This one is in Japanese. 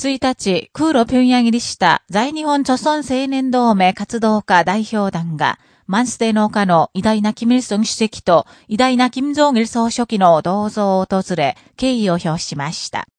1日、空路平壌入りした在日本著村青年同盟活動家代表団が、マンスデ農家の偉大なキム・イルソン主席と偉大なキム・ジョン・イル総書記の銅像を訪れ、敬意を表しました。